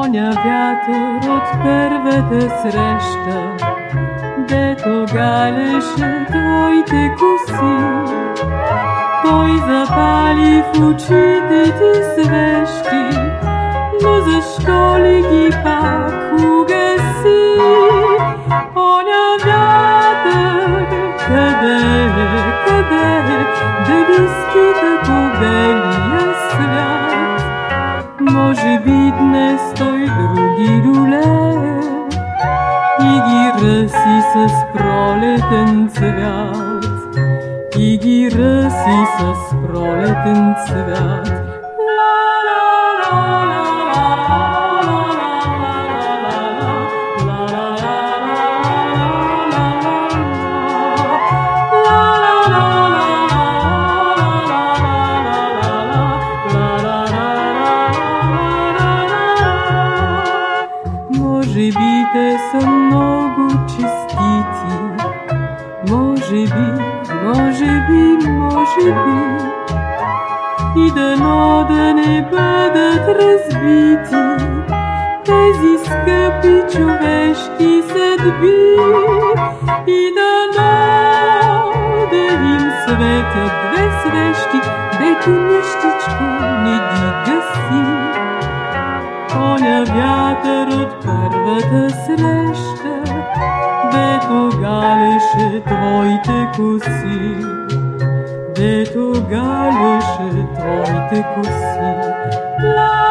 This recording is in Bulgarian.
гоня вятър от първата среща, дето галеше твоите коси. Той запали в очите ти свещи, но защо ли ги пак? Може би днес той други люлее и ги ръси с пролетен цвят. И ги ръси с пролетен цвят. Са много честити, може би, може би, може би. И дано да не бъдат разбити тези скъпи човешки съдби. И дано да им светят две свещи, дето нищичко галеше твоите коси, дето галеше твоите коси. Ла,